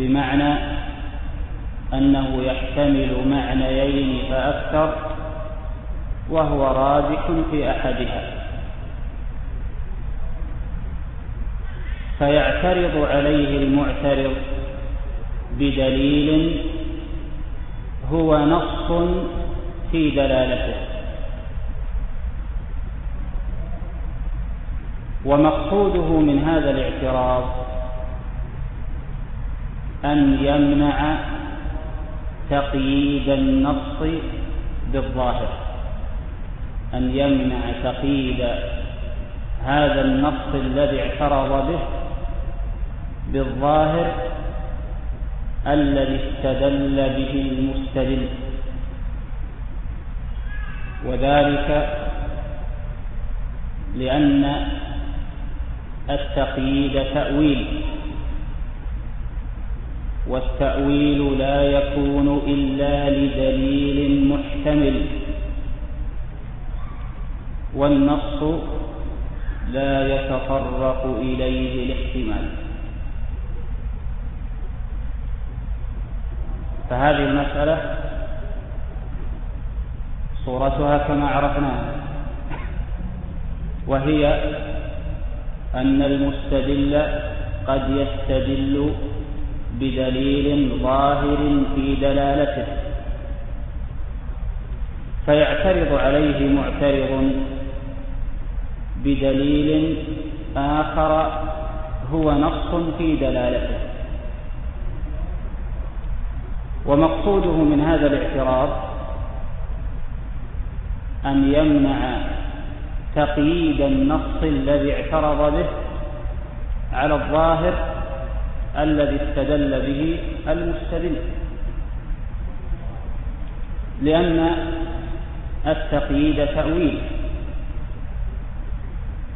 بمعنى أنه يحتمل معنيين فأكثر وهو راجح في أحدها. فيعترض عليه المعترض بدليل هو نص في دلالته. ومقصوده من هذا الاعتراض أن يمنع تقييد النص بالظاهر. أن يمنع تقييد هذا النص الذي اعترض به بالظاهر الذي استدل به المستدل. وذلك لأن التقييد تأويل. والتأويل لا يكون إلا لدليل محتمل. والنص لا يتطرق إليه الاحتمال. فهذه المسألة صورتها كما عرفناها وهي أن المستدل قد يستدل بدليل ظاهر في دلالته. فيعترض عليه معترض بدليل آخر هو نص في دلالته. ومقصوده من هذا الاعتراض أن يمنع تقييد النص الذي اعترض به على الظاهر الذي استدل به المستدل. لأن التقييد تأويل.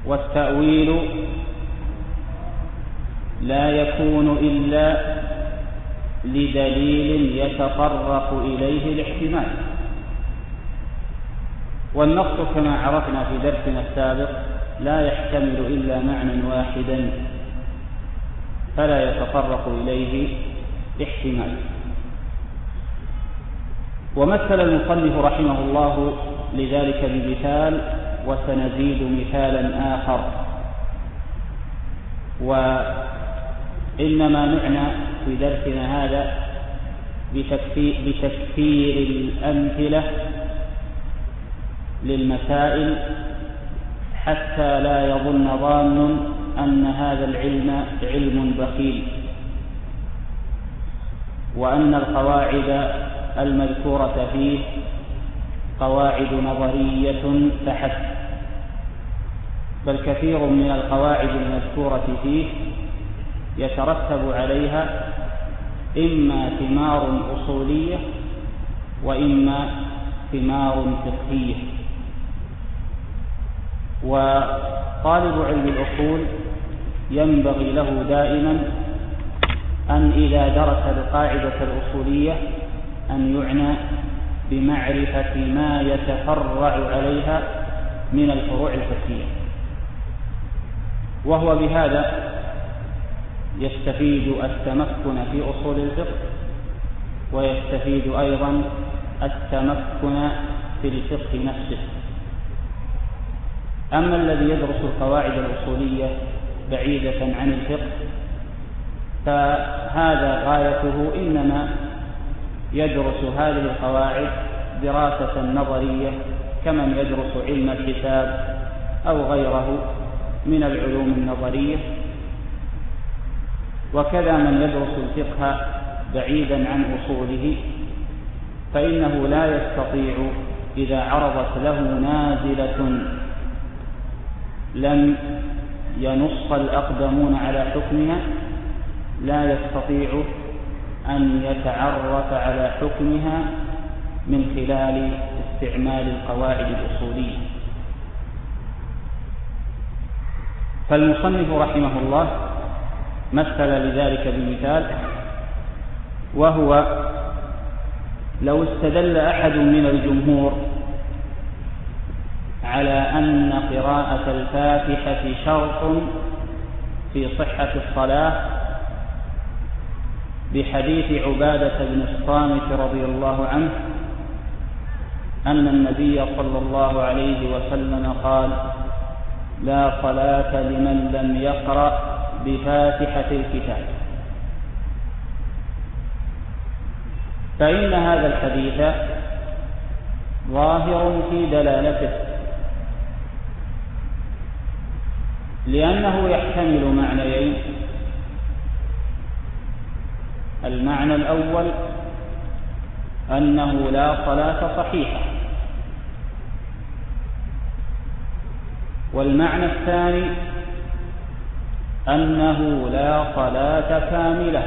والتأويل لا يكون إلا لدليل يتطرق إليه الاحتمال. والنص كما عرفنا في درسنا السابق لا يحتمل إلا معنى واحدا. فلا يتطرق إليه احتمال. ومثل المصنف رحمه الله لذلك بمثال وسنزيد مثالا آخر. وإنما نعنى في درسنا هذا بتكثير الأمثلة للمسائل حتى لا يظن ظان أن هذا العلم علم بخيل وأن القواعد المذكورة فيه قواعد نظرية فحسب بل كثير من القواعد المذكورة فيه يترتب عليها إما ثمار أصولية وإما ثمار فقهية. وطالب علم الأصول ينبغي له دائما أن إذا درس القاعدة الأصولية أن يعنى بمعرفة ما يتفرع عليها من الفروع الفقهية. وهو بهذا يستفيد التمكن في أصول الفقه ويستفيد أيضا التمكن في الفقه نفسه. أما الذي يدرس القواعد الأصولية بعيدة عن الفقه. فهذا غايته إنما يدرس هذه القواعد دراسة نظرية كمن يدرس علم الحساب أو غيره من العلوم النظرية. وكذا من يدرس الفقه بعيدا عن أصوله فإنه لا يستطيع إذا عرضت له نازلة لم ينص الأقدمون على حكمها لا يستطيع أن يتعرف على حكمها من خلال استعمال القواعد الأصولية. فالمصنف رحمه الله مثل لذلك بمثال وهو لو استدل أحد من الجمهور على أن قراءة الفاتحة شرط في صحة الصلاة بحديث عبادة بن الصامت رضي الله عنه أن النبي صلى الله عليه وسلم قال لا صلاة لمن لم يقرأ بفاتحة الكتاب. فإن هذا الحديث ظاهر في دلالته لأنه يحتمل معنيين. المعنى الأول أنه لا صلاة صحيحة. والمعنى الثاني أنه لا صلاة كاملة.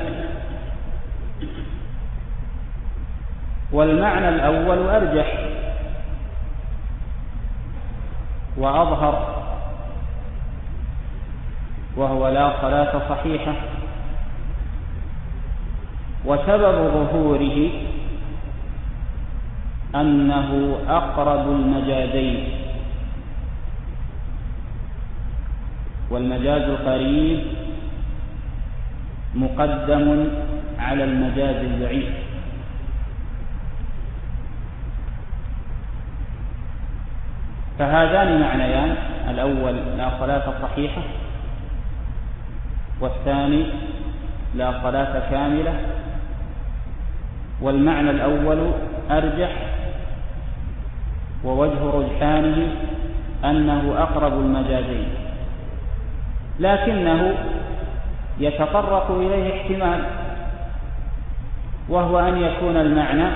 والمعنى الأول أرجح وأظهر وهو لا صلاة صحيحة. وسبب ظهوره أنه أقرب المجازين. والمجاز القريب مقدم على المجاز البعيد فهذان معنيان. الأول لا صلاة صحيحة والثاني لا صلاة كاملة والمعنى الأول أرجح ووجه رجحانه أنه أقرب المجازين لكنه يتطرق إليه احتمال وهو أن يكون المعنى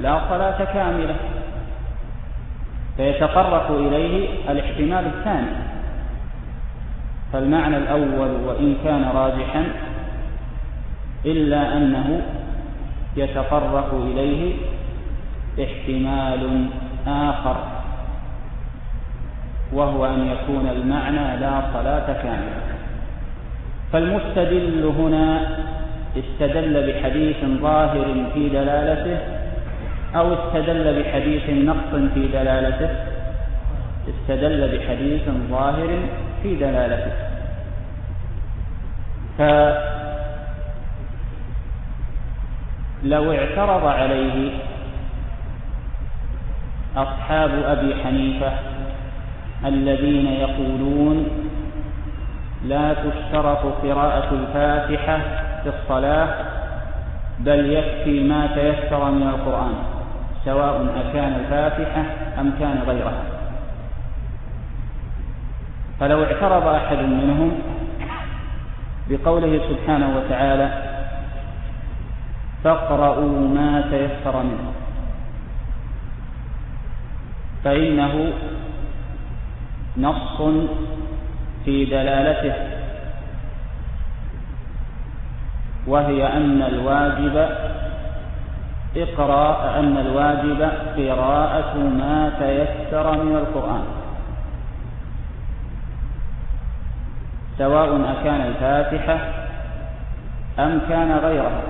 لا صلاة كاملة فيتطرق إليه الاحتمال الثاني. فالمعنى الأول وإن كان راجحا إلا أنه يتطرق إليه احتمال آخر وهو أن يكون المعنى لا صلاة كاملة. فالمستدل هنا استدل بحديث ظاهر في دلالته أو استدل بحديث نقص في دلالته استدل بحديث ظاهر في دلالته. فلو اعترض عليه أصحاب أبي حنيفة الذين يقولون لا تشترط قراءة الفاتحة في الصلاة بل يكفي ما تيسر من القرآن سواء أكان الفاتحة أم كان غيرها. فلو اعترض أحد منهم بقوله سبحانه وتعالى فاقرؤوا ما تيسر منه فإنه نص في دلالته وهي أن الواجب اقرأ أن الواجب قراءة ما تيسر من القرآن. سواء أكان الفاتحة أم كان غيرها.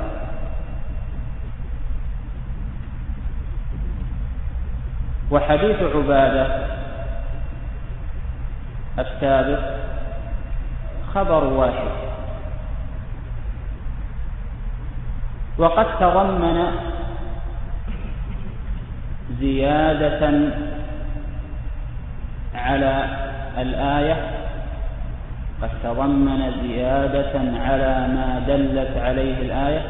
وحديث عبادة السابق خبر واحد. وقد تضمن زيادة على الآية قد تضمن زيادة على ما دلت عليه الآية.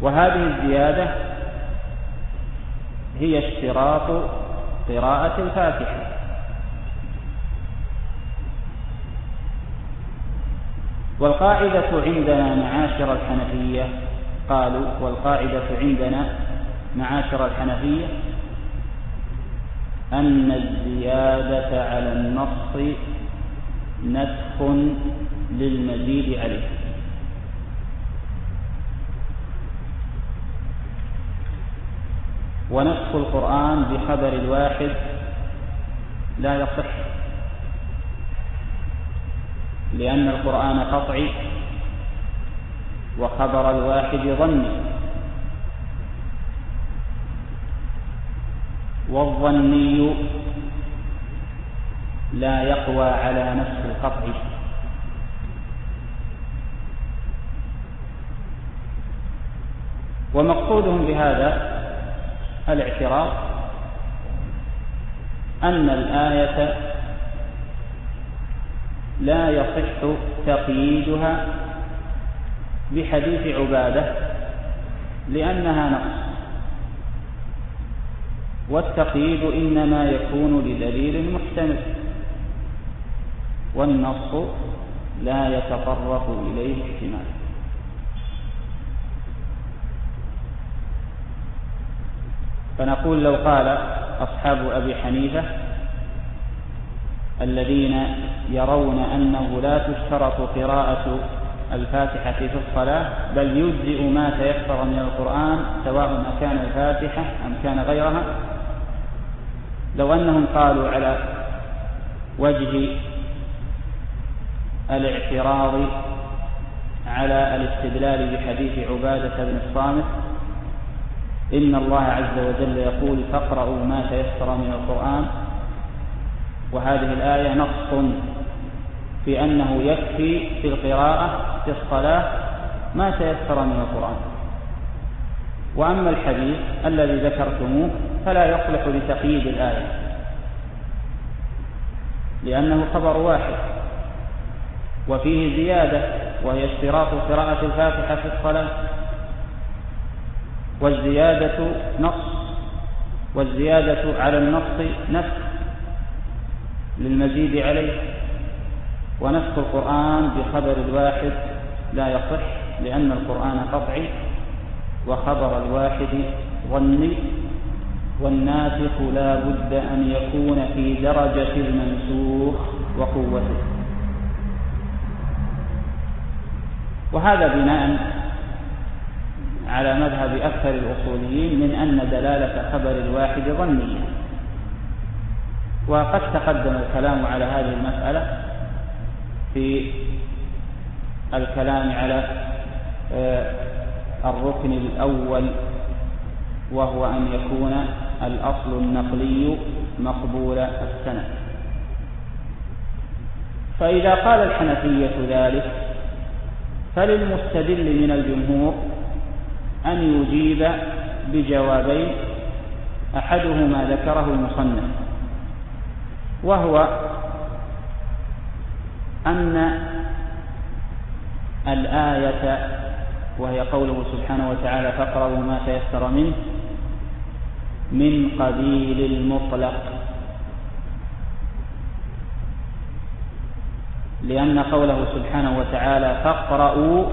وهذه الزيادة هي اشتراط قراءة الفاتحة. والقاعدة عندنا معاشر الحنفية قالوا والقاعدة عندنا معاشر الحنفية أن الزيادة على النص نسخ للمزيد عليه. ونسخ القرآن بخبر الواحد لا يصح لأن القرآن قطعي وخبر الواحد ظني. والظني لا يقوى على نفس القطع. ومقصودهم بهذا الاعتراض أن الآية لا يصح تقييدها بحديث عبادة لأنها نقص. والتقييد إنما يكون لدليل محتمل والنص لا يتطرق إليه احتمال. فنقول لو قال أصحاب أبي حنيفة الذين يرون أنه لا تشترط قراءة الفاتحة في الصلاة بل يجزئ ما تيسر من القرآن سواء كان الفاتحة أم كان غيرها لو أنهم قالوا على وجه الاعتراض على الاستدلال بحديث عبادة بن الصامت إن الله عز وجل يقول فاقرأوا ما تيسر من القرآن. وهذه الآية نص في أنه يكفي في القراءة في الصلاة ما تيسر من القرآن. وأما الحديث الذي ذكرتموه فلا يصلح لتقييد الآية لأنه خبر واحد وفيه زيادة وهي اشتراط قراءة الفاتحة في الصلاة والزيادة نص والزيادة على النص نسخ للمزيد عليه ونسخ القرآن بخبر الواحد لا يصح لأن القرآن قطعي وخبر الواحد ظني. والناسخ لا بد أن يكون في درجة المنسوخ وقوته. وهذا بناء على مذهب أكثر الأصوليين من أن دلالة خبر الواحد ظنية. وقد تقدم الكلام على هذه المسألة في الكلام على آه، الركن الأول وهو أن يكون الأصل النقلي مقبول السنة فإذا قال الحنفية ذلك فللمستدل من الجمهور أن يجيب بجوابين أحدهما ذكره المصنف وهو أن الآية وهي قوله سبحانه وتعالى فاقرأوا ما تيسر منه من قبيل المطلق. لأن قوله سبحانه وتعالى فاقرأوا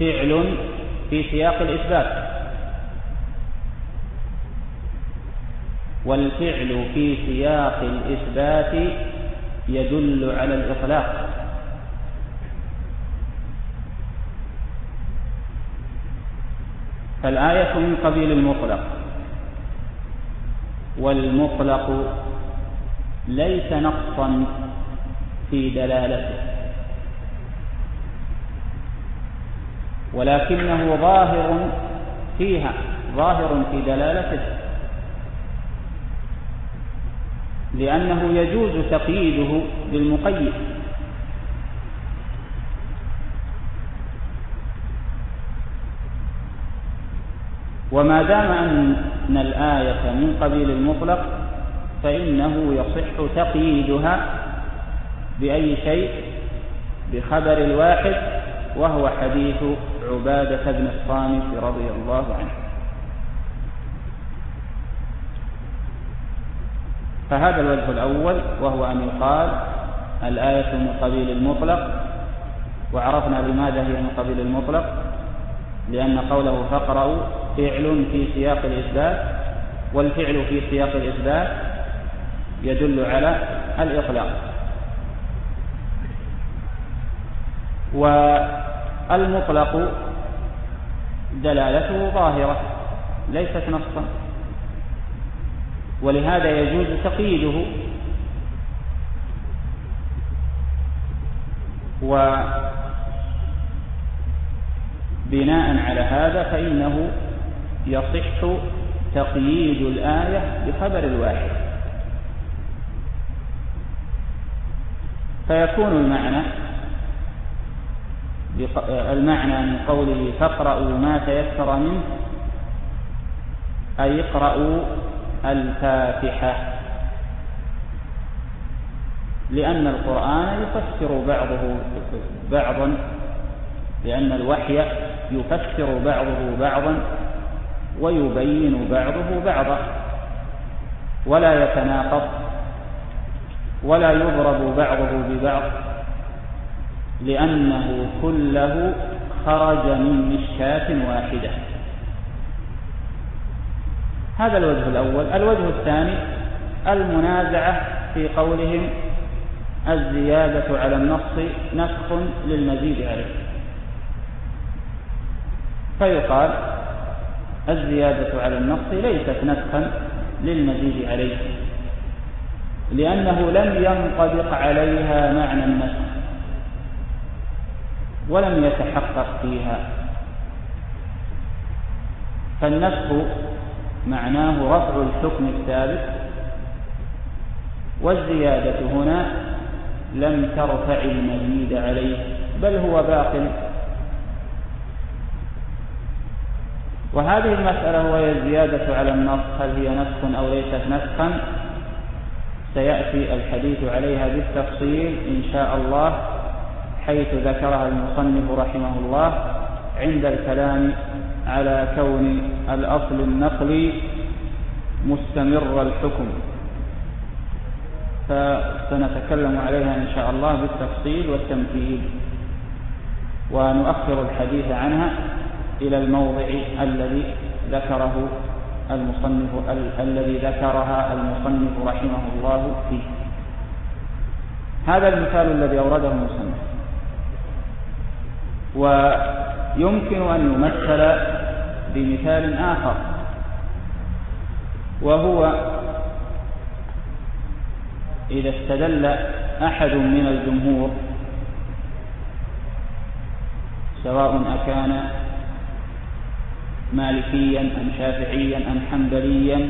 فعل في سياق الإثبات. والفعل في سياق الإثبات يدل على الإطلاق. فالآية من قبيل المطلق. والمطلق ليس نقصا في دلالته. ولكنه ظاهر فيها ظاهر في دلالته. لأنه يجوز تقييده بالمقيد. وما دام أن الآية من قبيل المطلق فإنه يصح تقييدها بأي شيء؟ بخبر الواحد وهو حديث عبادة بن الصامت رضي الله عنه. فهذا الوجه الأول وهو أن يقال الآية من قبيل المطلق وعرفنا لماذا هي من قبيل المطلق؟ لأن قوله فاقرأوا فعل في سياق الإثبات والفعل في سياق الإثبات يدل على الإطلاق. والمطلق دلالته ظاهرة ليست نصا ولهذا يجوز تقييده. وبناء على هذا فإنه يصح تقييد الآية بخبر الواحد. فيكون المعنى المعنى من قوله فاقرأوا ما تيسر منه أي اقرأوا الفاتحة. لأن القرآن يفسر بعضه بعضا لأن الوحي يفسر بعضه بعضا. ويبين بعضه بعضا ولا يتناقض ولا يضرب بعضه ببعض لأنه كله خرج من مشكاة واحدة. هذا الوجه الأول. الوجه الثاني المنازعة في قولهم الزيادة على النص نسخ للمزيد عليه. فيقال الزيادة على النص ليست نسخا للمزيد عليه لأنه لم ينطبق عليها معنى النسخ ولم يتحقق فيها. فالنسخ معناه رفع الحكم الثابت والزيادة هنا لم ترفع المزيد عليه بل هو باق وهذه المسألة وهي الزيادة على النص هل هي نسخ أو ليست نسخا؟ سيأتي الحديث عليها بالتفصيل إن شاء الله حيث ذكرها المصنف رحمه الله عند الكلام على كون الأصل النقلي مستمر الحكم. فسنتكلم عليها إن شاء الله بالتفصيل والتمثيل. ونؤخر الحديث عنها. إلى الموضع الذي ذكره المصنف الذي ذكرها المصنف رحمه الله فيه. هذا المثال الذي أورده المصنف. ويمكن أن يمثل بمثال آخر وهو إذا استدل أحد من الجمهور سواء أكان مالكيا أم شافعيا أم حنبليا.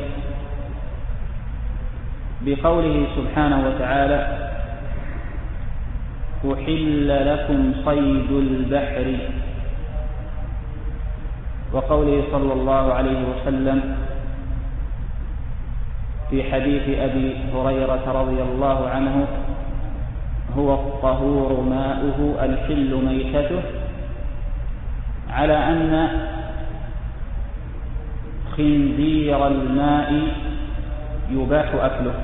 بقوله سبحانه وتعالى أحل لكم صيد البحر. وقوله صلى الله عليه وسلم في حديث أبي هريرة رضي الله عنه هو الطهور ماؤه الحل ميتته. على أن خنزير الماء يباح أكله.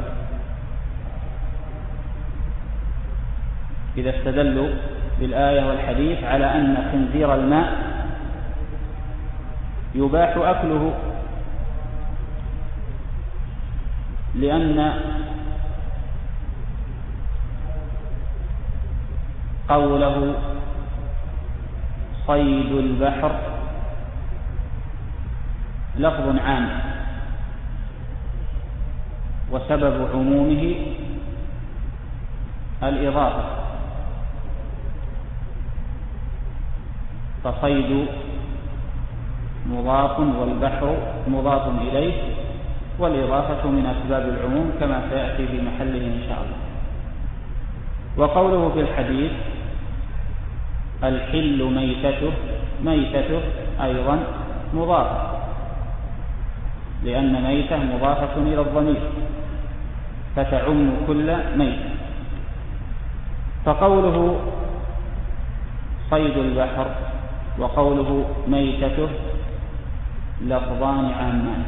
إذا استدلوا بالآية والحديث على أن خنزير الماء يباح أكله لأن قوله صيد البحر لفظ عام. وسبب عمومه الإضافة. فصيد مضاف والبحر مضاف إليه والإضافة من أسباب العموم كما سيأتي في محله إن شاء الله. وقوله في الحديث الحل ميتته ميتته أيضا مضافة لأن ميتة مضافة إلى الضمير فتعم كل ميت. فقوله صيد البحر وقوله ميتته لفظان عامان.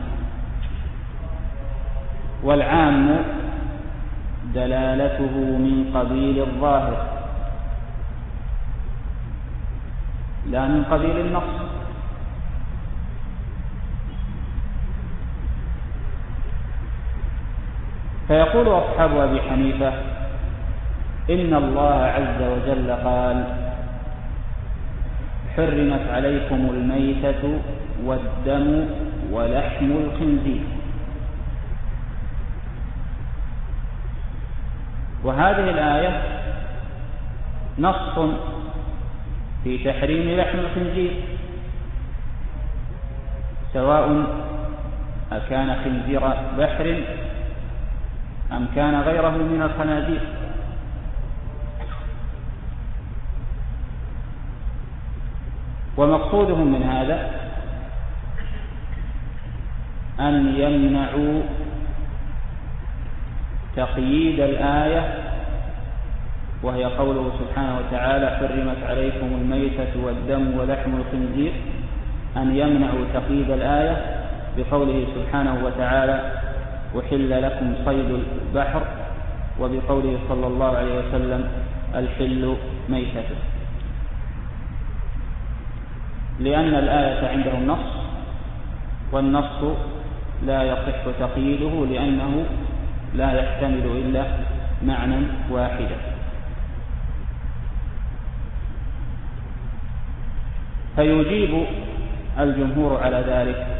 والعام دلالته من قبيل الظاهر لا من قبيل النص. فيقول أصحاب أبي حنيفة إن الله عز وجل قال حرمت عليكم الميتة والدم ولحم الخنزير. وهذه الآية نص في تحريم لحم الخنزير سواء أكان خنزير بحر أم كان غيره من الخنازير؟ ومقصودهم من هذا أن يمنعوا تقييد الآية وهي قوله سبحانه وتعالى حرمت عليكم الميتة والدم ولحم الخنزير. أن يمنعوا تقييد الآية بقوله سبحانه وتعالى أحل لكم صيد البحر وبقوله صلى الله عليه وسلم الحل ميتته لأن الآية عندهم نص والنص لا يصح تقييده لأنه لا يحتمل إلا معنى واحدا فيجيب الجمهور على ذلك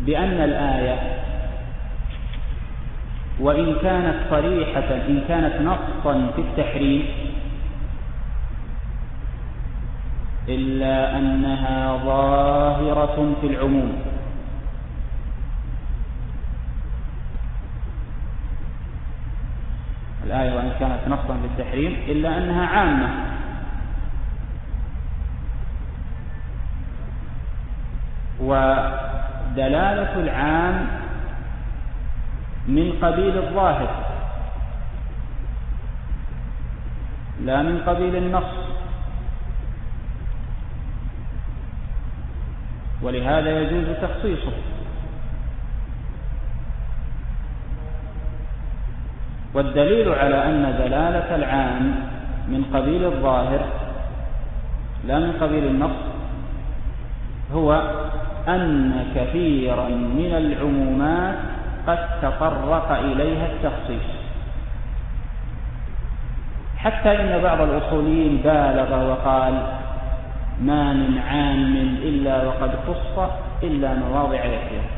بأن الآية وإن كانت صريحة إن كانت نصا في التحريم إلا أنها ظاهرة في العموم. الآية وإن كانت نصا في التحريم إلا أنها عامة. ودلالة العام من قبيل الظاهر لا من قبيل النص. ولهذا يجوز تخصيصه. والدليل على أن دلالة العام من قبيل الظاهر لا من قبيل النص هو أن كثيرا من العمومات قد تطرق إليها التخصيص. حتى إن بعض الأصوليين بالغ وقال ما من عام إلا وقد خص إلا مواضع يسيرة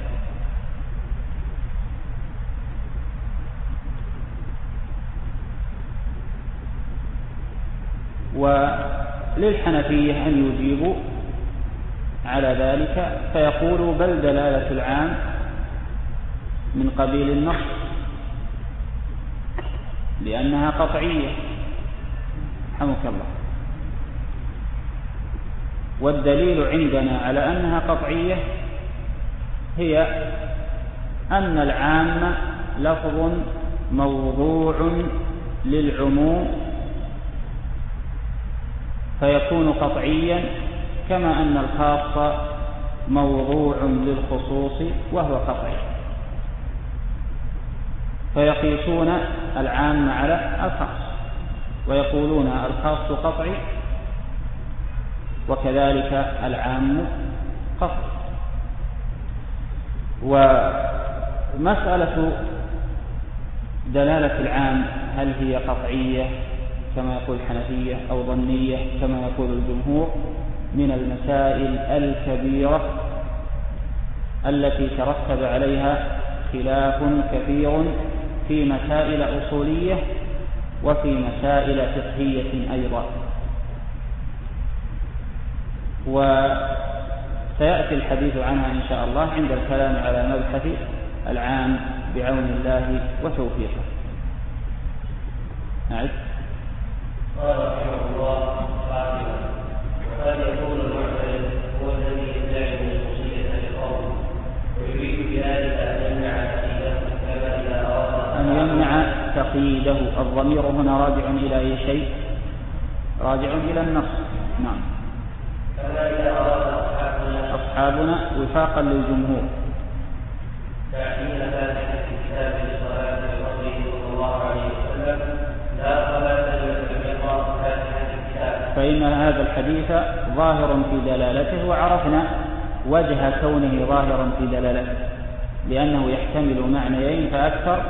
وللحنفية أن يجيبوا على ذلك فيقولوا بل دلالة العام من قبيل النص لأنها قطعية. رحمك الله. والدليل عندنا على أنها قطعية هي أن العام لفظ موضوع للعموم فيكون قطعيا كما أن الخاص موضوع للخصوص وهو قطعي. فيقيسون العام على الخاص ويقولون الخاص قطعي وكذلك العام قطعي. ومسألة دلالة العام هل هي قطعية كما يقول الحنفية أو ظنية كما يقول الجمهور؟ من المسائل الكبيرة التي ترتب عليها خلاف كثير في مسائل أصولية وفي مسائل فقهية أيضا. وسيأتي الحديث عنها إن شاء الله عند الكلام على مبحث العام بعون الله وتوفيقه. نعم. قال رحمه الله تقييده الضمير هنا راجع إلى أي شيء؟ راجع إلى النص. نعم. أصحابنا وفاقا للجمهور. فإن هذا الحديث ظاهر في دلالته وعرفنا وجه كونه ظاهرا في دلالته لأنه يحتمل معنيين فأكثر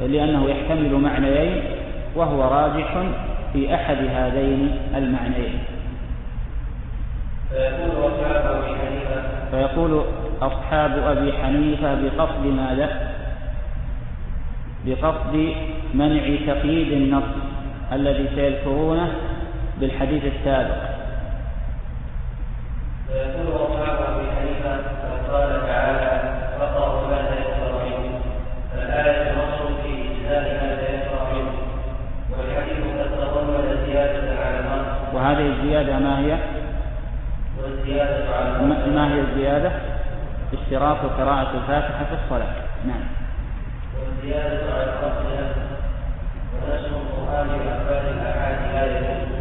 لأنه يحتمل معنيين وهو راجح في أحد هذين المعنيين فيقول أصحاب أبي حنيفة فيقول أصحاب أبي حنيفة بقصد ماذا؟ بقصد منع تقييد النص الذي سيذكرونه بالحديث السابق. فيقول أصحاب أبي حنيفة قال تعالى فقرأوا ما تيسر منه. فالآية نص في إجزاء ما تيسر منه. والحديث قد تضمن زيادة على النص. وهذه الزيادة ما هي؟ والزيادة على ما ما هي الزيادة؟ اشتراط قراءة الفاتحة في الصلاة. نعم. والزيادة على النص. ونشر القرآن بأخبار الآحاد لا يجوز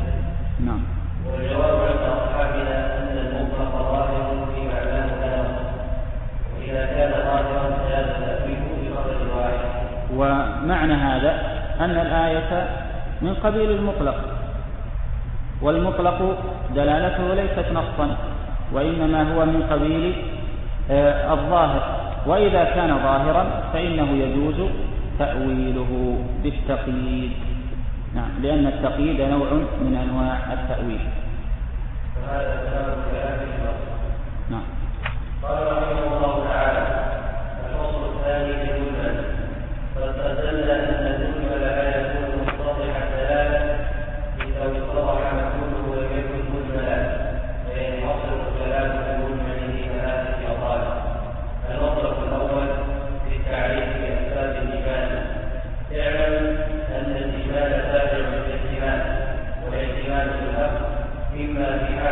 ومعنى هذا أن الآية من قبيل المطلق والمطلق دلالته ليست نصا وإنما هو من قبيل آه، الظاهر. وإذا كان ظاهرا فإنه يجوز تأويله بالتقييد. نعم لأن التقييد نوع من أنواع التأويل.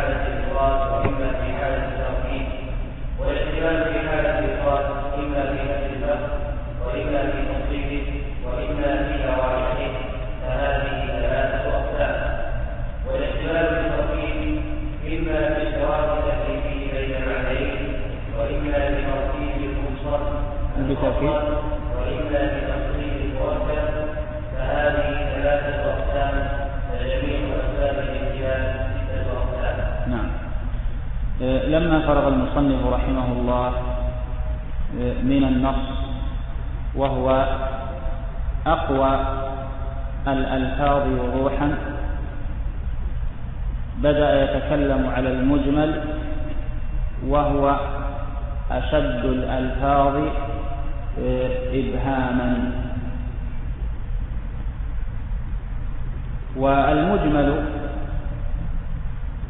اما من النص وهو أقوى الألفاظ وضوحا بدأ يتكلم على المجمل وهو أشد الألفاظ آه، إبهاما. والمجمل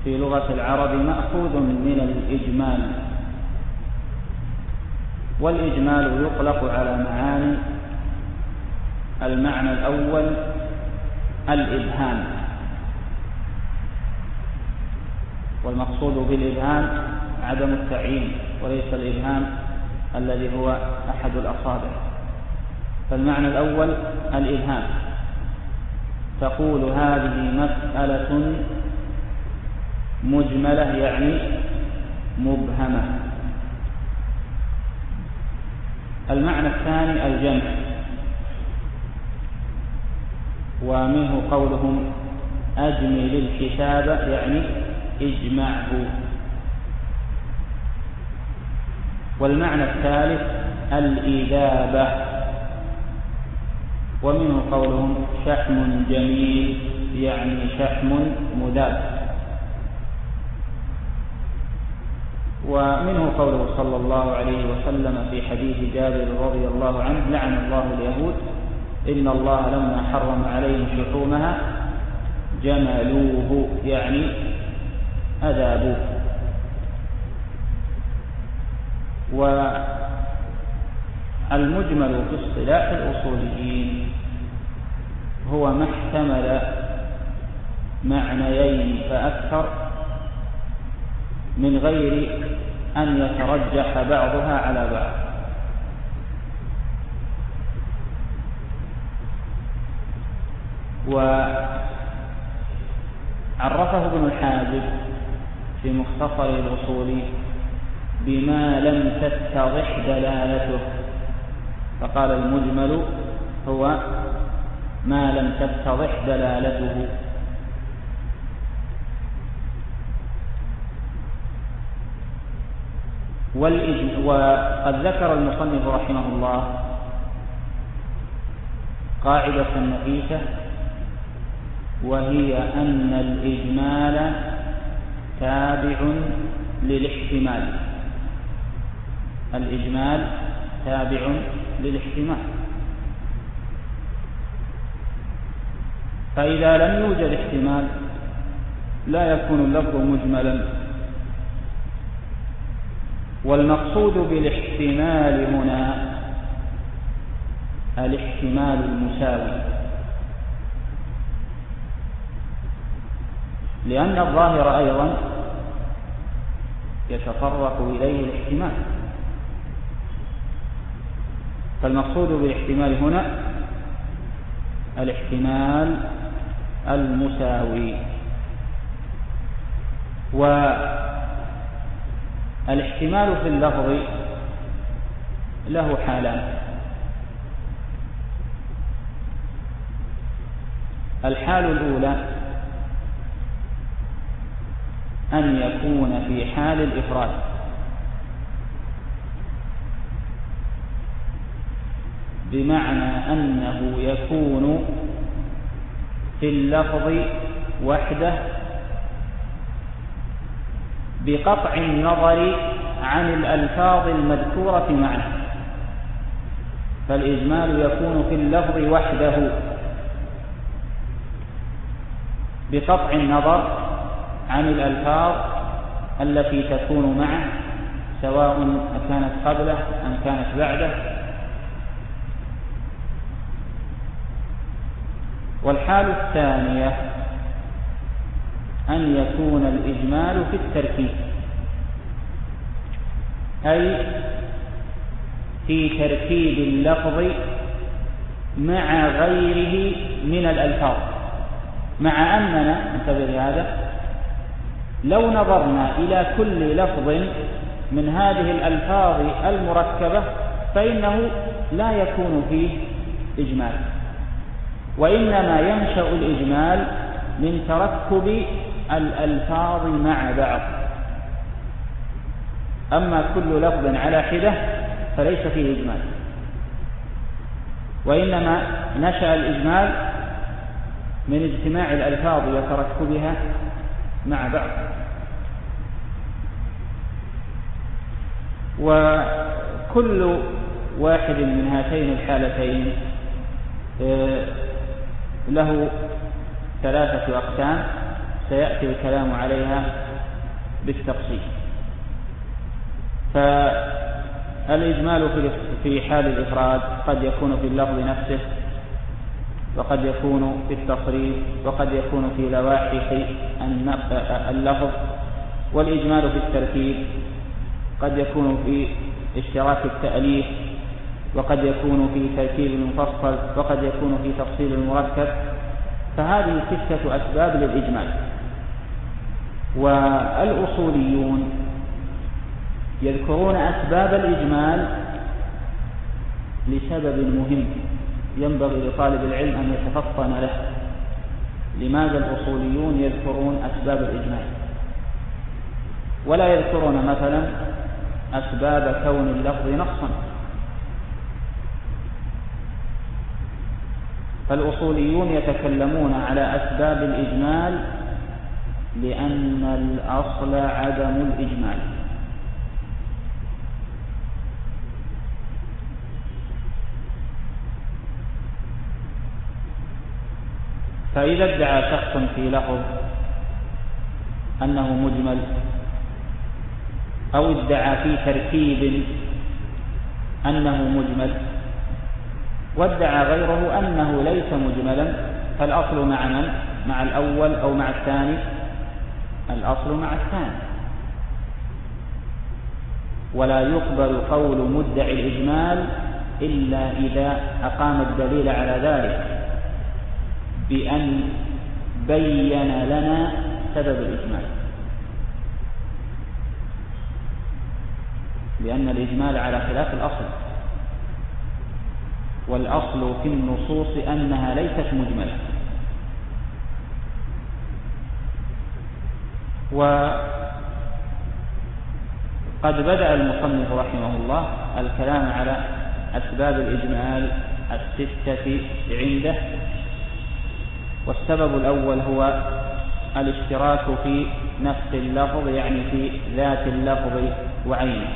في لغة العرب مأخوذ من الإجمال. والإجمال يطلق على معاني المعنى الأول الإبهام. والمقصود بالإبهام عدم التعيين وليس الإبهام الذي هو أحد الأصابع. فالمعنى الأول الإبهام. تقول هذه مسألة مجملة يعني مبهمة. المعنى الثاني الجمع. ومنه قولهم أجمل الكتاب يعني اجمعه. والمعنى الثالث الإذابة ومنه قولهم شحم جميل يعني شحم مذاب ومنه قوله صلى الله عليه وسلم في حديث جابر رضي الله عنه لعن الله اليهود إن الله لما حرم عليهم شحومها جملوه. يعني أذابوه. والمجمل في اصطلاح الأصوليين هو ما احتمل معنيين فأكثر من غير أن يترجح بعضها على بعض. عرفه ابن الحاجب في مختصر الأصول بما لم تتضح دلالته. فقال المجمل هو ما لم تتضح دلالته. وقد ذكر المصنف رحمه الله قاعدة نفيسة وهي أن الإجمال تابع للاحتمال. الإجمال تابع للاحتمال. فإذا لم يوجد احتمال لا يكون اللفظ مجملا. والمقصود بالاحتمال هنا الاحتمال المساوي. لأن الظاهر أيضا يتطرق إليه الاحتمال. فالمقصود بالاحتمال هنا الاحتمال المساوي. والاحتمال في اللفظ له حالان. الحال الأولى أن يكون في حال الإفراد. بمعنى أنه يكون في اللفظ وحده بقطع النظر عن الألفاظ المذكورة معه فالإجمال يكون في اللفظ وحده. بقطع النظر عن الألفاظ التي تكون معه سواء أكانت قبله أم كانت بعده. والحال الثانية أن يكون الإجمال في التركيب أي في تركيب اللفظ مع غيره من الألفاظ. مع أننا انتبه لهذا لو نظرنا إلى كل لفظ من هذه الألفاظ المركبة فإنه لا يكون فيه إجمال. وإنما ينشأ الإجمال من تركب الألفاظ مع بعض. أما كل لفظ على حدة فليس فيه إجمال. وإنما نشأ الإجمال من اجتماع الألفاظ وتركبها مع بعض. وكل واحد من هاتين الحالتين آه، له ثلاثة أقسام. سيأتي الكلام عليها بالتفصيل. فالإجمال في حال الإفراد قد يكون في اللفظ نفسه وقد يكون في التصريف وقد يكون في لواحق اللفظ والإجمال في التركيب قد يكون في اشتراك التأليف وقد يكون في تركيب المفصل وقد يكون في تفصيل المركب. فهذه ستة أسباب للإجمال. والأصوليون يذكرون أسباب الإجمال لسبب مهم ينبغي لطالب العلم أن يتفطن له. لماذا الأصوليون يذكرون أسباب الإجمال؟ ولا يذكرون مثلا أسباب كون اللفظ نصا. فالأصوليون يتكلمون على أسباب الإجمال لأن الأصل عدم الإجمال فإذا ادعى شخص في لفظ أنه مجمل أو ادعى في تركيب أنه مجمل وادعى غيره أنه ليس مجملا فالأصل مع من؟ مع الأول أو مع الثاني الأصل مع الثاني. ولا يقبل قول مدعي الإجمال إلا إذا أقام الدليل على ذلك بأن بين لنا سبب الإجمال. لأن الإجمال على خلاف الأصل. والأصل في النصوص أنها ليست مجملة. وقد بدأ المصنف رحمه الله الكلام على أسباب الإجمال الستة عنده والسبب الأول هو الاشتراك في نفس اللفظ يعني في ذات اللفظ وعينه.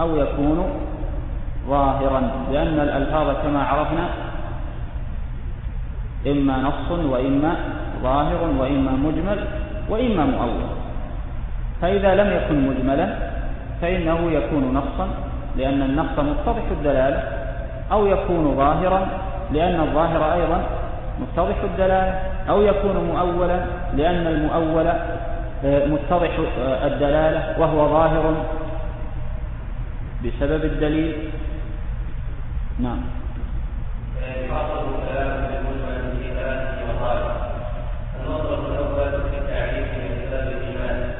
أو يكون ظاهرا لأن الألفاظ كما عرفنا إما نص وإما ظاهر وإما مجمل وإما مؤول. فإذا لم يكن مجملا فإنه يكون نصا لأن النص متضح الدلالة أو يكون ظاهرا لأن الظاهر أيضا متضح الدلالة أو يكون مؤولا لأن المؤول آه، متضح آه، الدلالة وهو ظاهر بسبب الدليل؟ نعم. الأول في التعريف الإيمان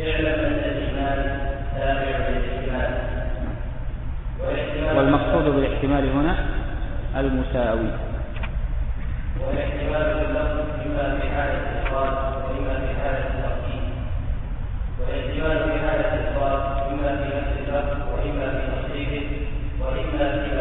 اعلم أن الإيمان تابع للاحتمال والمقصود بالاحتمال هنا المساوي. والاحتمال اللفظ إما في حالة الإفراد وإما في حالة التركيب والاحتمال في حالة الإفراد. إما في نفس اللفظ بما في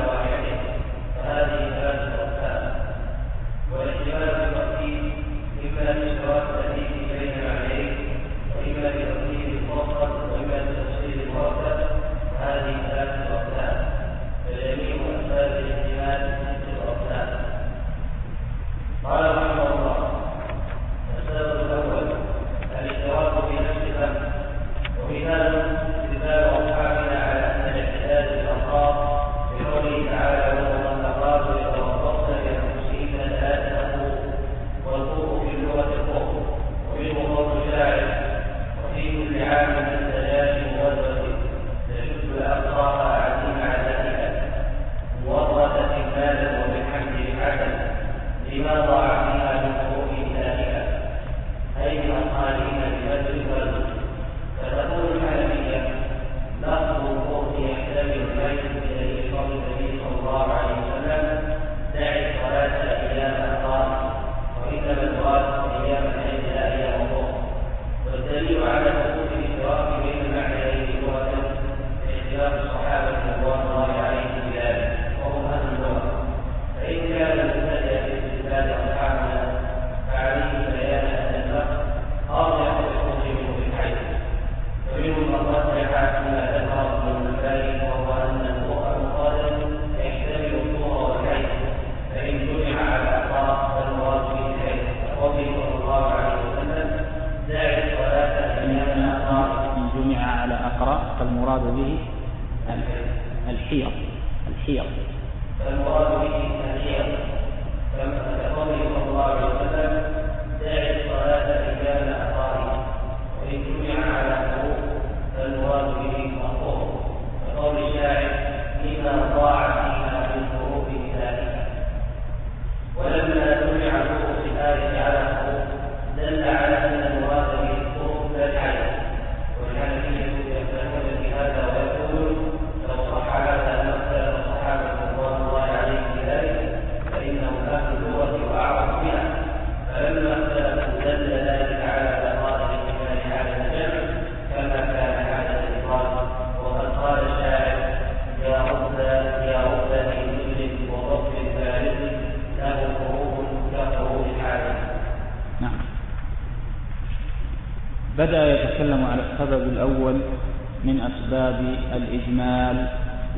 باب الإجمال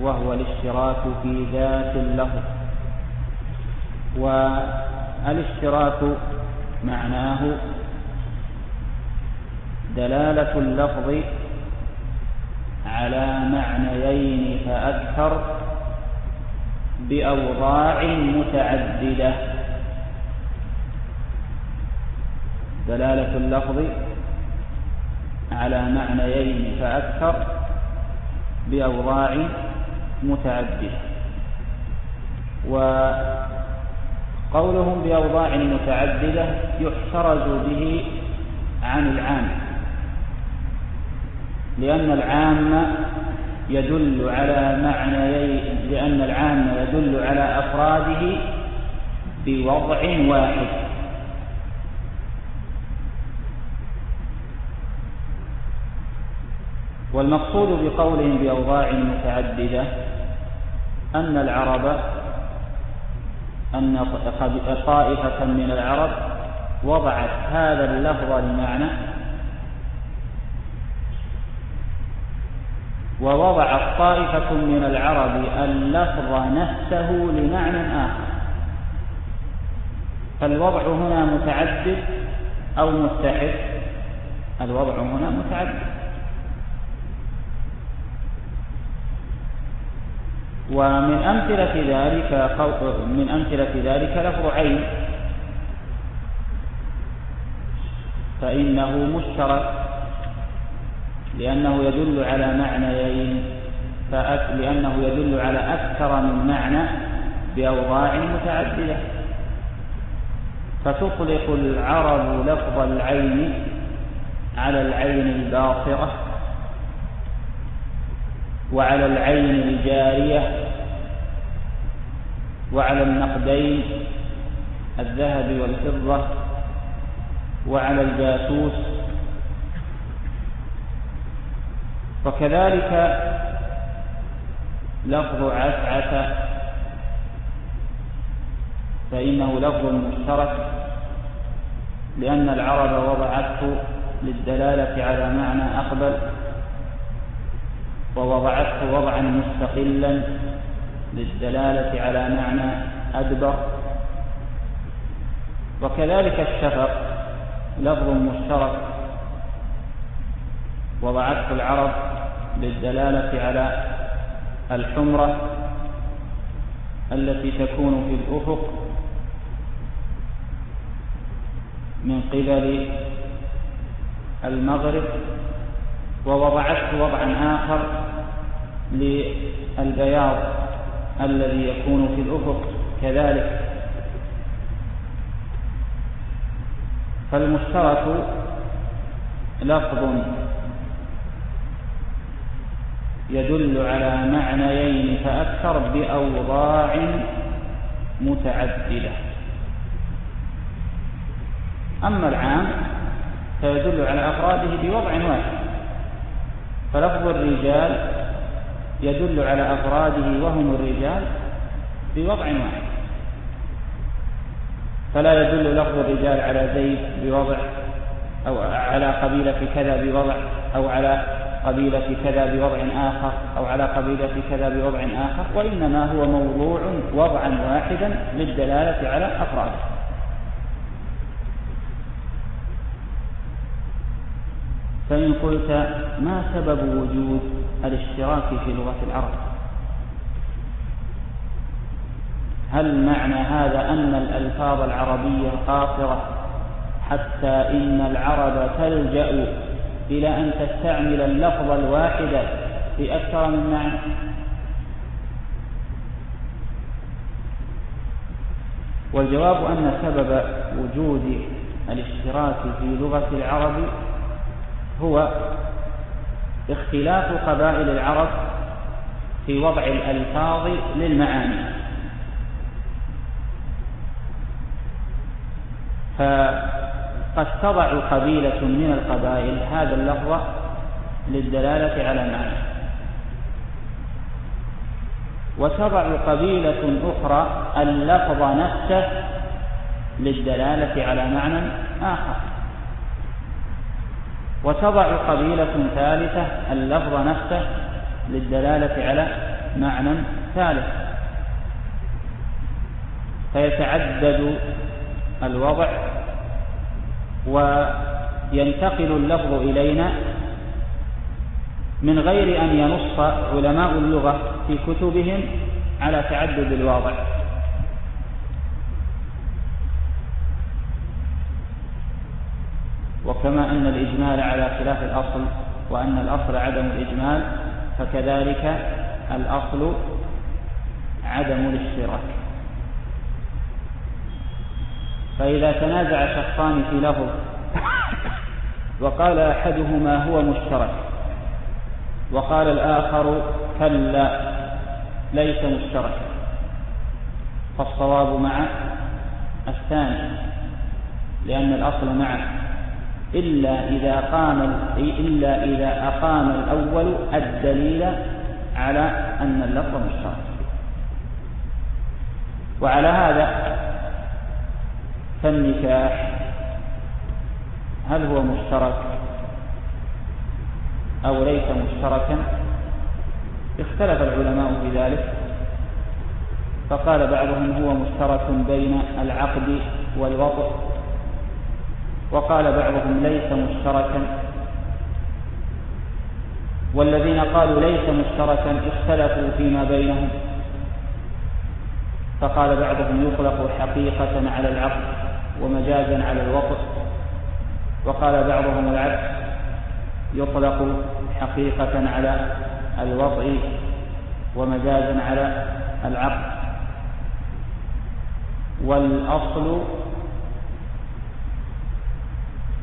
وهو الاشتراك في ذات اللفظ. والاشتراك معناه دلالة اللفظ على معنيين فأكثر بأوضاع متعددة. دلالة اللفظ على معنيين فأكثر بأوضاع متعددة. وقولهم بأوضاع متعددة يحترز به عن العام. لأن العام يدل على معنيين لأن العام يدل على أفراده بوضع واحد. والمقصود بقولهم بأوضاع متعددة أن العرب أن طائفة من العرب وضعت هذا اللفظ لمعنى ووضعت طائفة من العرب اللفظ نفسه لمعنى آخر. فالوضع هنا متعدد أو متحد الوضع هنا متعدد. ومن أمثلة ذلك من أمثلة ذلك لفظ عين. فإنه مشترك لأنه يدل على معنيين. لأنه يدل على أكثر من معنى بأوضاع متعددة. فتطلق العرب لفظ العين على العين الباصرة وعلى العين الجارية وعلى النقدين الذهب والفضة وعلى الجاسوس. وكذلك لفظ عسعس فإنه لفظ مشترك لأن العرب وضعته للدلالة على معنى أقبل. ووضعته وضعا مستقلا للدلالة على معنى أدبر. وكذلك الشفق لفظ مشترك. وضعته العرب للدلالة على الحمرة التي تكون في الأفق من قبل المغرب. ووضعته وضعا آخر للبياض الذي يكون في الأفق كذلك. فالمشترك لفظ يدل على معنيين فأكثر بأوضاع متعددة. أما العام فيدل على أفراده بوضع واحد فلفظ الرجال يدل على أفراده وهم الرجال بوضع واحد. فلا يدل لفظ الرجال على زيد بوضع أو على قبيلة كذا بوضع أو على قبيلة كذا بوضع آخر أو على قبيلة كذا بوضع آخر وإنما هو موضوع وضعا واحدا للدلالة على أفراده. فإن قلت ما سبب وجود الاشتراك في لغة العرب. هل معنى هذا أن الألفاظ العربية قاصرة حتى إن العرب تلجأ إلى أن تستعمل اللفظ الواحد في أكثر من معنى؟ والجواب أن سبب وجود الاشتراك في لغة العرب هو اختلاف قبائل العرب في وضع الألفاظ للمعاني. فقد تضع قبيلة من القبائل هذا اللفظ للدلالة على معنى وتضع قبيلة أخرى اللفظ نفسه للدلالة على معنى آخر. وتضع قبيلة ثالثة اللفظ نفسه للدلالة على معنى ثالث. فيتعدد الوضع وينتقل اللفظ إلينا من غير أن ينص علماء اللغة في كتبهم على تعدد الواضع. وكما أن الإجمال على خلاف الأصل وأن الأصل عدم الإجمال فكذلك الأصل عدم الاشتراك. فإذا تنازع شخصان في لفظ وقال أحدهما هو مشترك وقال الآخر كلا ليس مشتركا. فالصواب مع الثاني لأن الأصل معه. إلا إذا قام إلا إذا أقام الأول الدليل على أن اللفظ مشترك. وعلى هذا فالنكاح هل هو مشترك أو ليس مشتركا؟ اختلف العلماء في ذلك. فقال بعضهم هو مشترك بين العقد والوطء وقال بعضهم ليس مشتركا. والذين قالوا ليس مشتركا اختلفوا فيما بينهم. فقال بعضهم يطلق حقيقة على العقد ومجازا على الوطء وقال بعضهم العكس يطلق حقيقة على الوضع ومجازا على العقد والأصل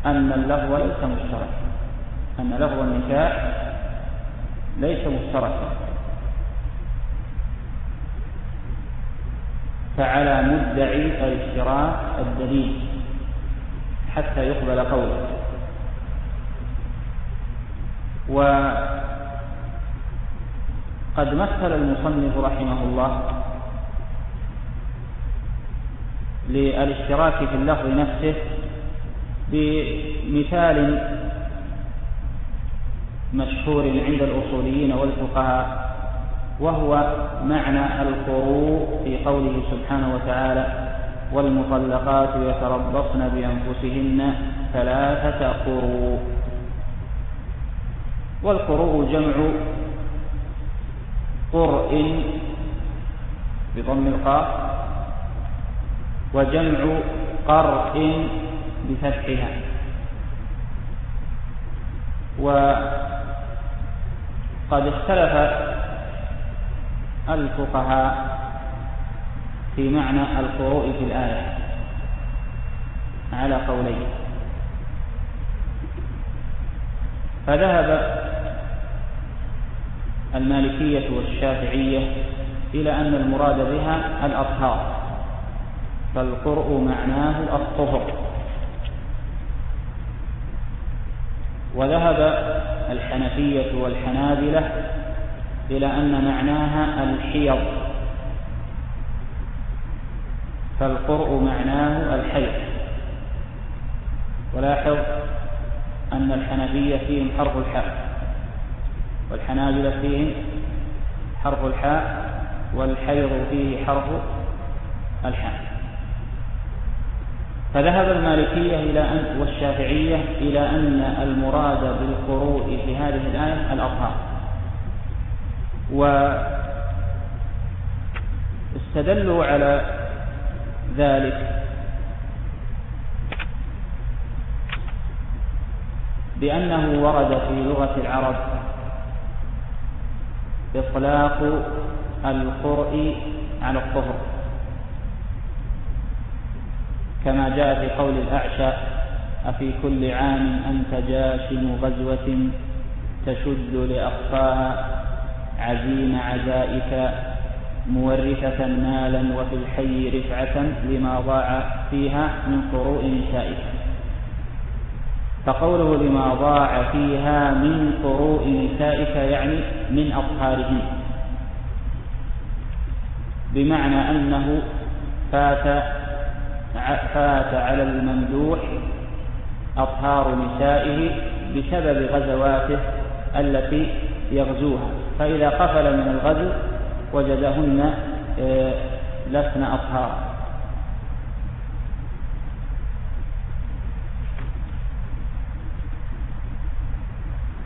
أن اللفظ ليس مشتركا. أن لفظ النكاح ليس مشتركا. فعلى مدعي الاشتراك الدليل حتى يقبل قوله. وقد مثل المصنف رحمه الله للاشتراك في اللفظ نفسه بمثال مشهور عند الأصوليين والفقهاء وهو معنى القروء في قوله سبحانه وتعالى والمطلقات يتربصن بأنفسهن ثلاثة قروء والقروء جمع قرء بضم القاف وجمع قرء بفتحها. وقد اختلف الفقهاء في معنى القروء في الآية على قولين. فذهب المالكية والشافعية إلى أن المراد بها الأطهار فالقرء معناه الطهر. وذهب الحنفية والحنابلة إلى أن معناها الحيض. فالقرء معناه الحيض. ولاحظ أن الحنفية فيهم حرف الحاء والحنابلة فيهم حرف الحاء والحيض فيه حرف الحاء. فذهب المالكية إلى أن والشافعية إلى أن المراد بالقروء في هذه الآية الأطهار واستدلوا على ذلك بأنه ورد في لغة العرب إطلاق القرء على الطهر. كما جاء في قول الأعشى أفي كل عام أنت جاشم غزوة تشد لأقصاها عزيم عزائك مورثة مالا وفي الحي رفعة لما ضاع فيها من قروء نسائك فقوله لما ضاع فيها من قروء نسائك يعني من أطهارهن. بمعنى أنه فات فات على الممدوح أطهار نسائه بسبب غزواته التي يغزوها فإذا قفل من الغزو وجدهن آه، لسن أطهار.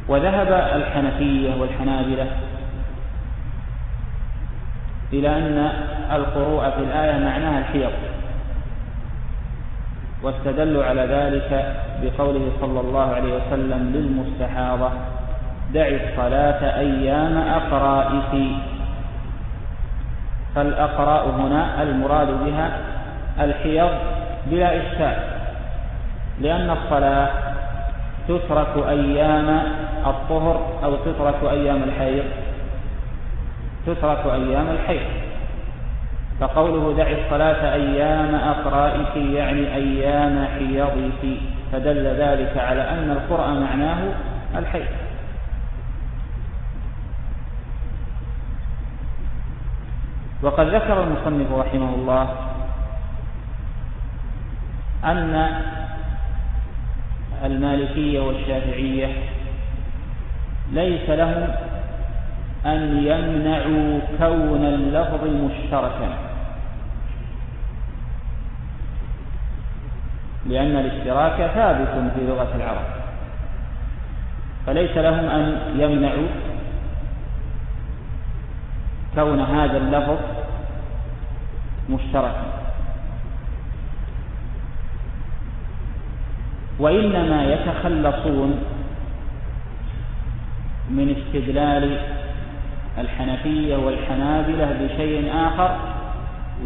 وذهب الحنفية والحنابلة إلى أن القروء في الآية معناها الحيض. واستدلوا على ذلك بقوله صلى الله عليه وسلم للمستحاضة دع الصلاة أيام أقرائك. فالأقراء هنا المراد بها الحيض بلا إشكال لأن الصلاة تترك أيام الطهر أو تترك أيام الحيض تترك أيام الحيض. فقوله دع الصلاة أيام أقرائك يعني أيام حيضك فدل ذلك على أن القرأ معناه الحيض. وقد ذكر المصنف رحمه الله أن المالكية والشافعية ليس لهم أن يمنعوا كون اللفظ مشتركا. لأن الاشتراك ثابت في لغة العرب. فليس لهم أن يمنعوا كون هذا اللفظ مشتركا. وإنما يتخلصون من استدلال الحنفية والحنابلة بشيء آخر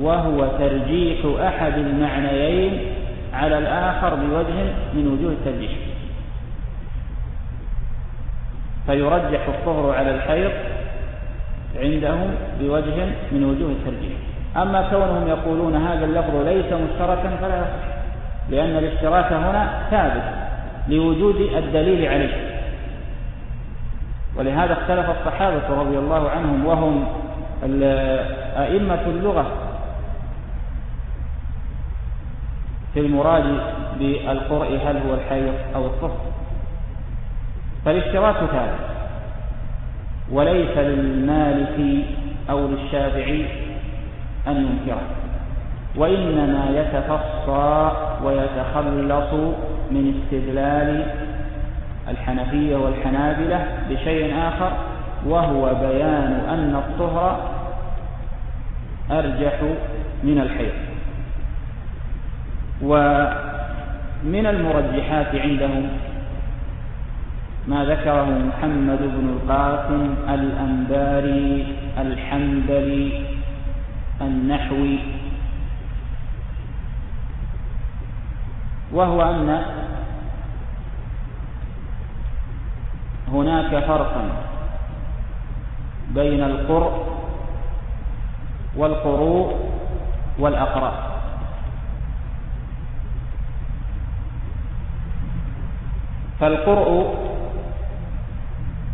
وهو ترجيح أحد المعنيين على الآخر بوجه من وجوه الترجيح فيرجح الطهر على الحيض عندهم بوجه من وجوه الترجيح أما كونهم يقولون هذا اللفظ ليس مشتركا فلا يصح لأن الاشتراك هنا ثابت لوجود الدليل عليه. ولهذا اختلف الصحابة رضي الله عنهم وهم أئمة اللغة في المراد بالقرء هل هو الحيض أو الطهر. فالاشتراك ثابت وليس للمالك أو للشافعي أن ينكره وإنما يتفصى ويتخلص من استدلال الحنفية والحنابلة بشيء آخر وهو بيان أن الطهر أرجح من الحيض. ومن المرجحات عندهم ما ذكره محمد بن القاسم الأنباري الحنبلي النحوي. وهو أن هناك فرقا بين القرء والقروء والأقراء. فالقرء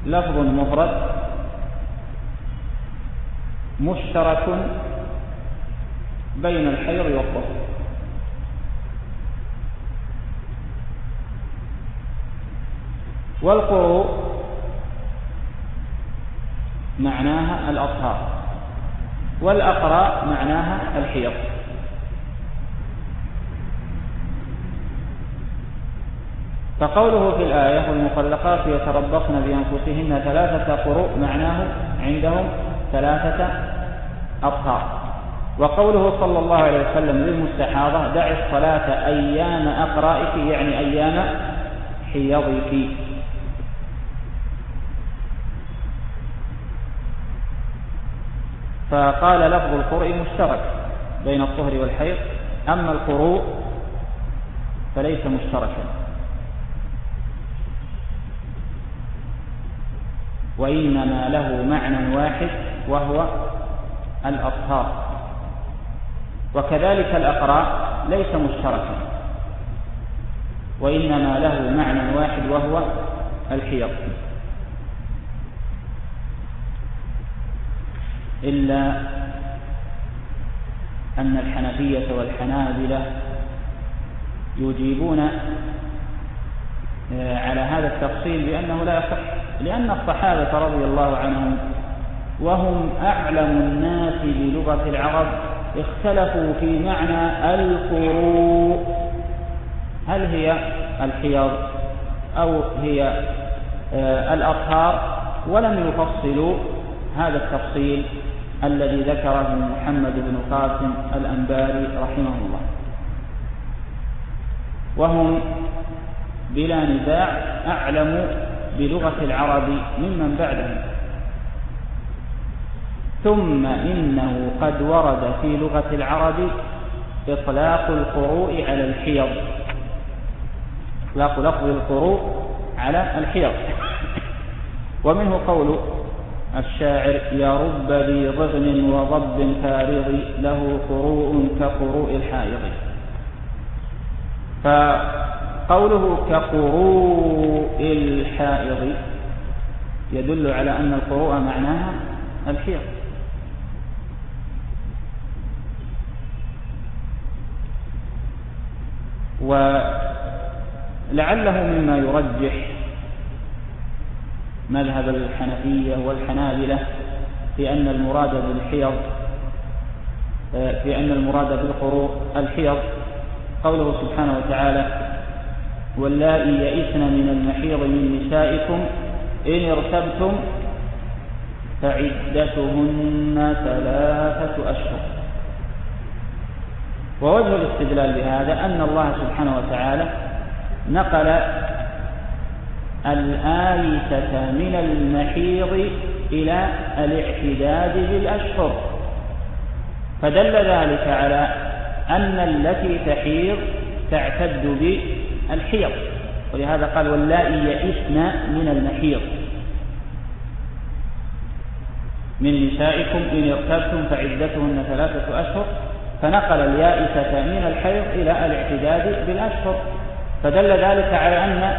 لفظ مفرد مشترك بين الحيض والطهر. والقروء معناها الأطهار والأقراء معناها الحيض. فقوله في الآية والمطلقات يتربصن بأنفسهن ثلاثة قروء معناه عندهم ثلاثة أطهار. وقوله صلى الله عليه وسلم للمستحاضة دع الصلاة أيام أقرائك يعني أيام حيضك. فقال لفظ القرء مشترك بين الطهر والحيض أما القروء فليس مشتركا. وإنما له معنى واحد وهو الأطهار. وكذلك الأقراء ليس مشتركا. وإنما له معنى واحد وهو الحيض. إلا أن الحنفية والحنابلة يجيبون آه، على هذا التفصيل بأنه لا يصح. لأن الصحابة رضي الله عنهم وهم أعلم الناس بلغة العرب اختلفوا في معنى القروء هل هي الحيض أو هي آه، الأطهار؟ ولم يفصلوا هذا التفصيل الذي ذكره محمد بن قاسم الأنباري رحمه الله. وهم بلا نزاع أعلم بلغة العرب ممن بعدهم. ثم إنه قد ورد في لغة العرب إطلاق القروء على الحيض. إطلاق لفظ القروء على الحيض. ومنه قول الشاعر يا رب لي ضغن وضب فارض له قروء كقروء الحائض. فقوله كقروء الحائض يدل على أن القروء معناها الحيض. ولعله مما يرجح مذهب الحنفية والحنابلة في أن المراد بالحيض في أن المراد بالقروء الحيض. قوله سبحانه وتعالى واللائي يئسن من المحيض من نسائكم إن ارتبتم فعدتهن ثلاثة أشهر. ووجه الاستدلال بهذا أن الله سبحانه وتعالى نقل الآيسة من المحيض إلى الاعتداد بالأشهر. فدل ذلك على أن التي تحيض تعتد بالحيض ولهذا قال واللائي يئسن من المحيض. من نسائكم إن ارتبتم فعدتهن ثلاثة أشهر فنقل اليائسة من الحيض إلى الاعتداد بالأشهر. فدل ذلك على أن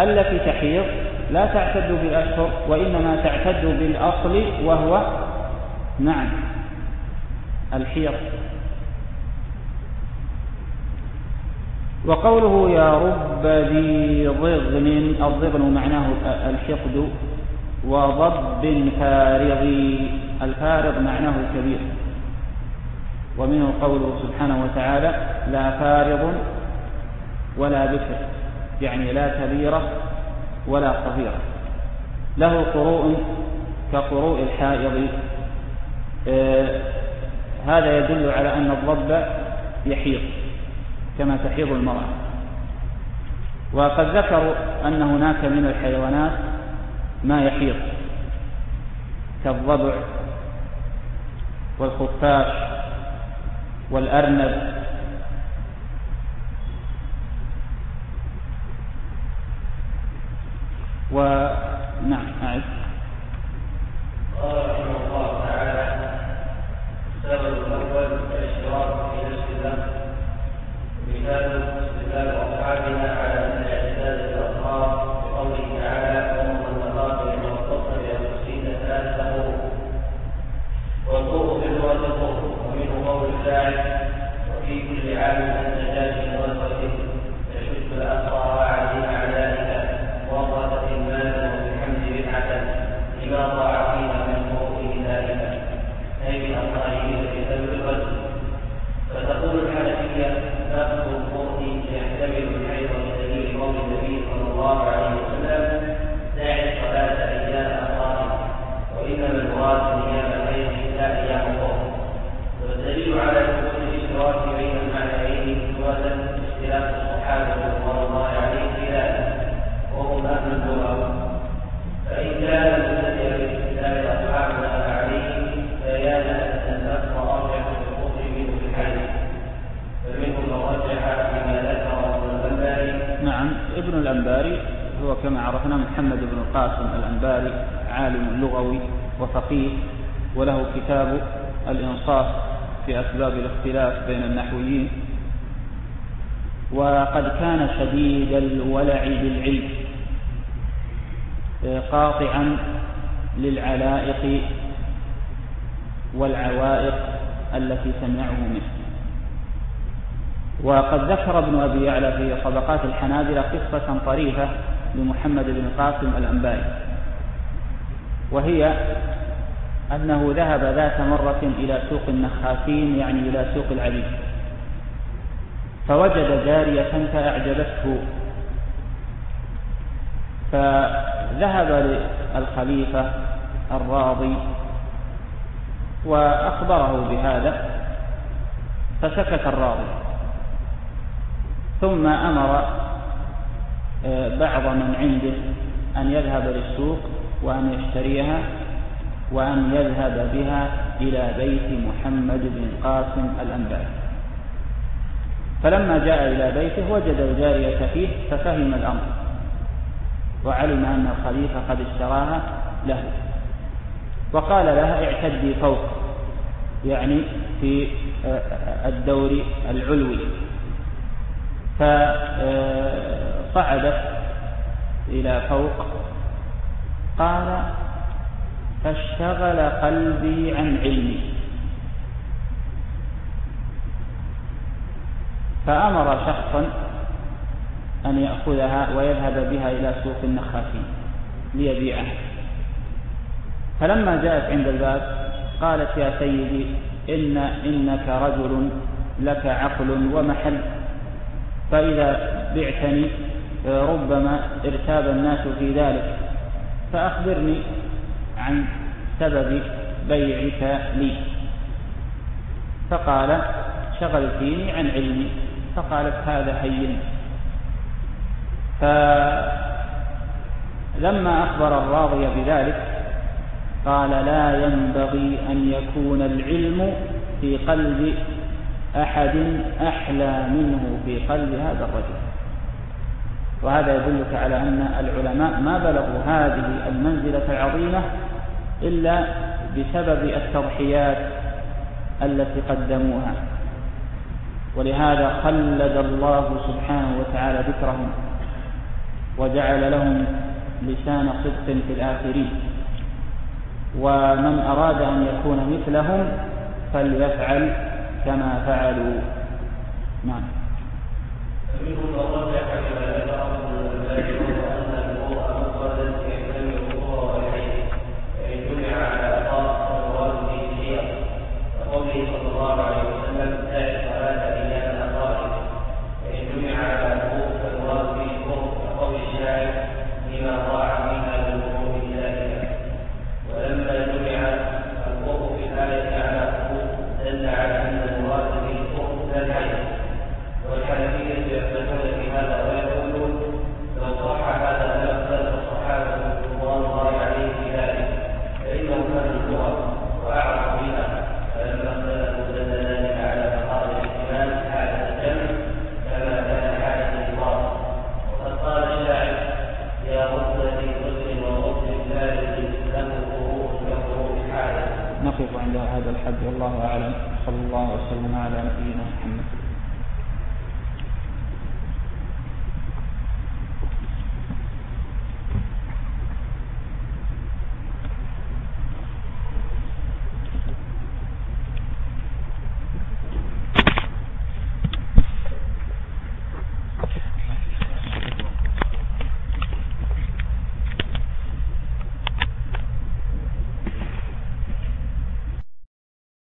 التي تحيض لا تعتد بالأشهر وإنما تعتد بالأصل وهو نعم الحيض. وقوله يا رب ذي ضغن الضغن معناه الحقد وضب فارغ الفارغ معناه الكبير ومنه قوله سبحانه وتعالى لا فارغ ولا بكر يعني لا كبيرة ولا صغيرة له قروء كقروء الحائض. آه هذا يدل على أن الضب يحيض كما تحيض المرأة. وقد ذكروا أن هناك من الحيوانات ما يحيض كالضبع والخفاش والأرنب. ونعم أعد. محمد بن القاسم الأنباري عالم لغوي وفقيه وله كتاب الإنصاف في أسباب الاختلاف بين النحويين. وقد كان شديد الولع بالعلم قاطعا للعلائق والعوائق التي تمنعه منه. وقد ذكر ابن أبي يعلى في طبقات الحنابلة قصة طريفة لمحمد بن قاسم الأنباري وهي أنه ذهب ذات مرة إلى سوق النخاسين يعني إلى سوق العبيد فوجد جارية فأعجبته فذهب للخليفة الراضي وأخبره بهذا فسكت الراضي ثم أمر بعض من عنده أن يذهب للسوق وأن يشتريها وأن يذهب بها إلى بيت محمد بن قاسم الأنباري. فلما جاء إلى بيته وجد الجارية فيه ففهم الأمر وعلم أن الخليفة قد اشتراها له وقال لها اعتدي فوق يعني في آه، الدور العلوي. فصعدت إلى فوق قال فاشتغل قلبي عن علمي. فأمر شخصا أن يأخذها ويذهب بها إلى سوق النخاسين ليبيعها فلما جاءت عند الباب قالت يا سيدي إن إنك رجل لك عقل ومحل فإذا بعتني ربما ارتاب الناس في ذلك. فأخبرني عن سبب بيعك لي. فقال شغلتيني عن علمي. فقالت هذا هين. فلما أخبر الراضي بذلك قال لا ينبغي أن يكون العلم في قلب أحد أحلى منه في قلب هذا الرجل. وهذا يدلك على أن العلماء ما بلغوا هذه المنزلة العظيمة إلا بسبب التضحيات التي قدموها. ولهذا خلد الله سبحانه وتعالى ذكرهم وجعل لهم لسان صدق في الآخرين. ومن أراد أن يكون مثلهم فليفعل كما فعلوا. نعم.